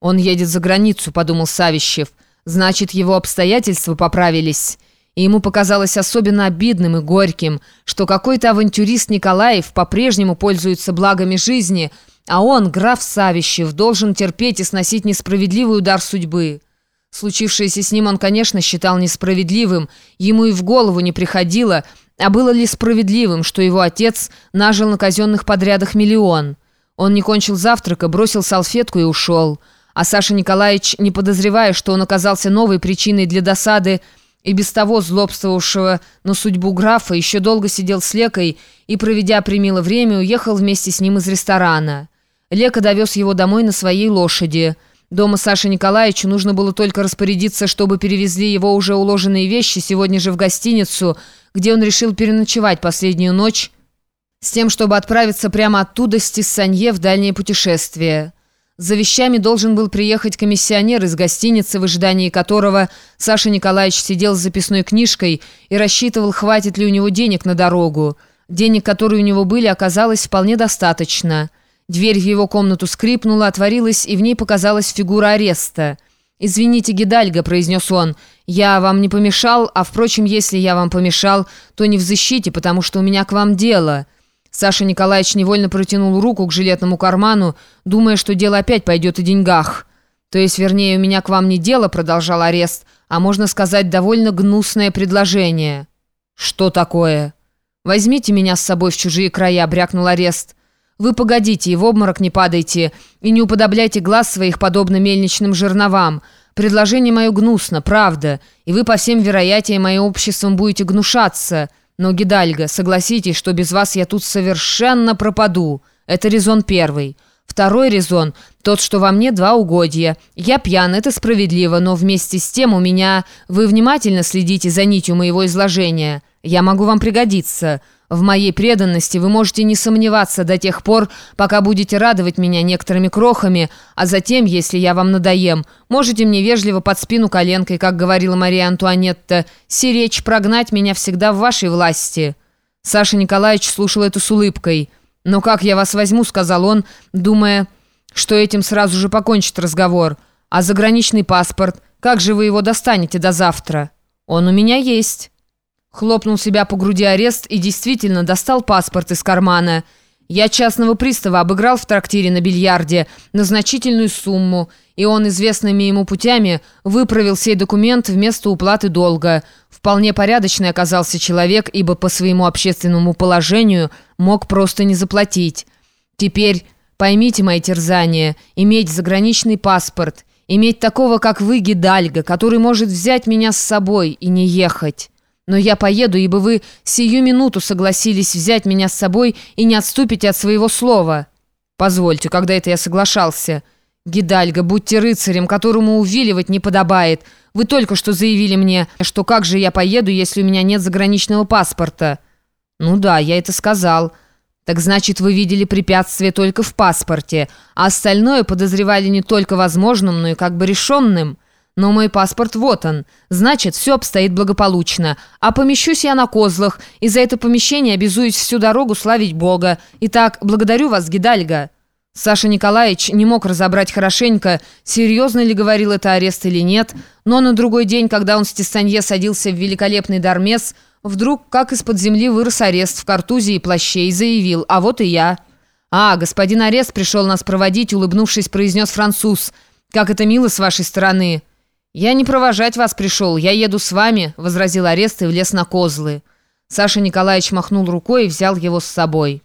«Он едет за границу», — подумал Савищев. «Значит, его обстоятельства поправились». И ему показалось особенно обидным и горьким, что какой-то авантюрист Николаев по-прежнему пользуется благами жизни, а он, граф Савищев, должен терпеть и сносить несправедливый удар судьбы. Случившееся с ним он, конечно, считал несправедливым, ему и в голову не приходило, а было ли справедливым, что его отец нажил на казенных подрядах миллион. Он не кончил завтрака, бросил салфетку и ушел. А Саша Николаевич, не подозревая, что он оказался новой причиной для досады и без того злобствовавшего на судьбу графа, еще долго сидел с Лекой и, проведя примило время, уехал вместе с ним из ресторана. Лека довез его домой на своей лошади. Дома Саше Николаевичу нужно было только распорядиться, чтобы перевезли его уже уложенные вещи сегодня же в гостиницу, где он решил переночевать последнюю ночь, с тем, чтобы отправиться прямо оттуда с Тиссанье в дальнее путешествие. За вещами должен был приехать комиссионер из гостиницы, в ожидании которого Саша Николаевич сидел с записной книжкой и рассчитывал, хватит ли у него денег на дорогу. Денег, которые у него были, оказалось вполне достаточно. Дверь в его комнату скрипнула, отворилась, и в ней показалась фигура ареста. «Извините, Гидальго», — произнес он, — «я вам не помешал, а, впрочем, если я вам помешал, то не в защите, потому что у меня к вам дело». Саша Николаевич невольно протянул руку к жилетному карману, думая, что дело опять пойдет о деньгах. «То есть, вернее, у меня к вам не дело», — продолжал арест, «а можно сказать, довольно гнусное предложение». «Что такое?» «Возьмите меня с собой в чужие края», — брякнул арест. «Вы погодите и в обморок не падайте, и не уподобляйте глаз своих подобно мельничным жерновам. Предложение мое гнусно, правда, и вы по всем вероятиям моим обществом будете гнушаться». Но, Гидальго, согласитесь, что без вас я тут совершенно пропаду. Это резон первый. Второй резон – тот, что во мне два угодья. Я пьян, это справедливо, но вместе с тем у меня... Вы внимательно следите за нитью моего изложения. Я могу вам пригодиться». В моей преданности вы можете не сомневаться до тех пор, пока будете радовать меня некоторыми крохами, а затем, если я вам надоем, можете мне вежливо под спину коленкой, как говорила Мария Антуанетта, сиречь, прогнать меня всегда в вашей власти». Саша Николаевич слушал это с улыбкой. «Но как я вас возьму?» — сказал он, думая, что этим сразу же покончит разговор. «А заграничный паспорт? Как же вы его достанете до завтра?» «Он у меня есть». Хлопнул себя по груди арест и действительно достал паспорт из кармана. Я частного пристава обыграл в трактире на бильярде на значительную сумму, и он известными ему путями выправил сей документ вместо уплаты долга. Вполне порядочный оказался человек, ибо по своему общественному положению мог просто не заплатить. Теперь поймите мои терзания, иметь заграничный паспорт, иметь такого, как вы, Гидальго, который может взять меня с собой и не ехать». Но я поеду, ибо вы сию минуту согласились взять меня с собой и не отступите от своего слова. Позвольте, когда это я соглашался? Гидальго, будьте рыцарем, которому увиливать не подобает. Вы только что заявили мне, что как же я поеду, если у меня нет заграничного паспорта? Ну да, я это сказал. Так значит, вы видели препятствие только в паспорте, а остальное подозревали не только возможным, но и как бы решенным». Но мой паспорт вот он. Значит, все обстоит благополучно. А помещусь я на козлах, и за это помещение обязуюсь всю дорогу славить Бога. Итак, благодарю вас, Гидальга». Саша Николаевич не мог разобрать хорошенько, серьезно ли говорил это арест или нет, но на другой день, когда он с Тистанье садился в великолепный дармес, вдруг, как из-под земли, вырос арест в картузе и плаще и заявил «А вот и я». «А, господин арест пришел нас проводить», улыбнувшись, произнес француз. «Как это мило с вашей стороны». «Я не провожать вас пришел, я еду с вами», — возразил арест и влез на козлы. Саша Николаевич махнул рукой и взял его с собой.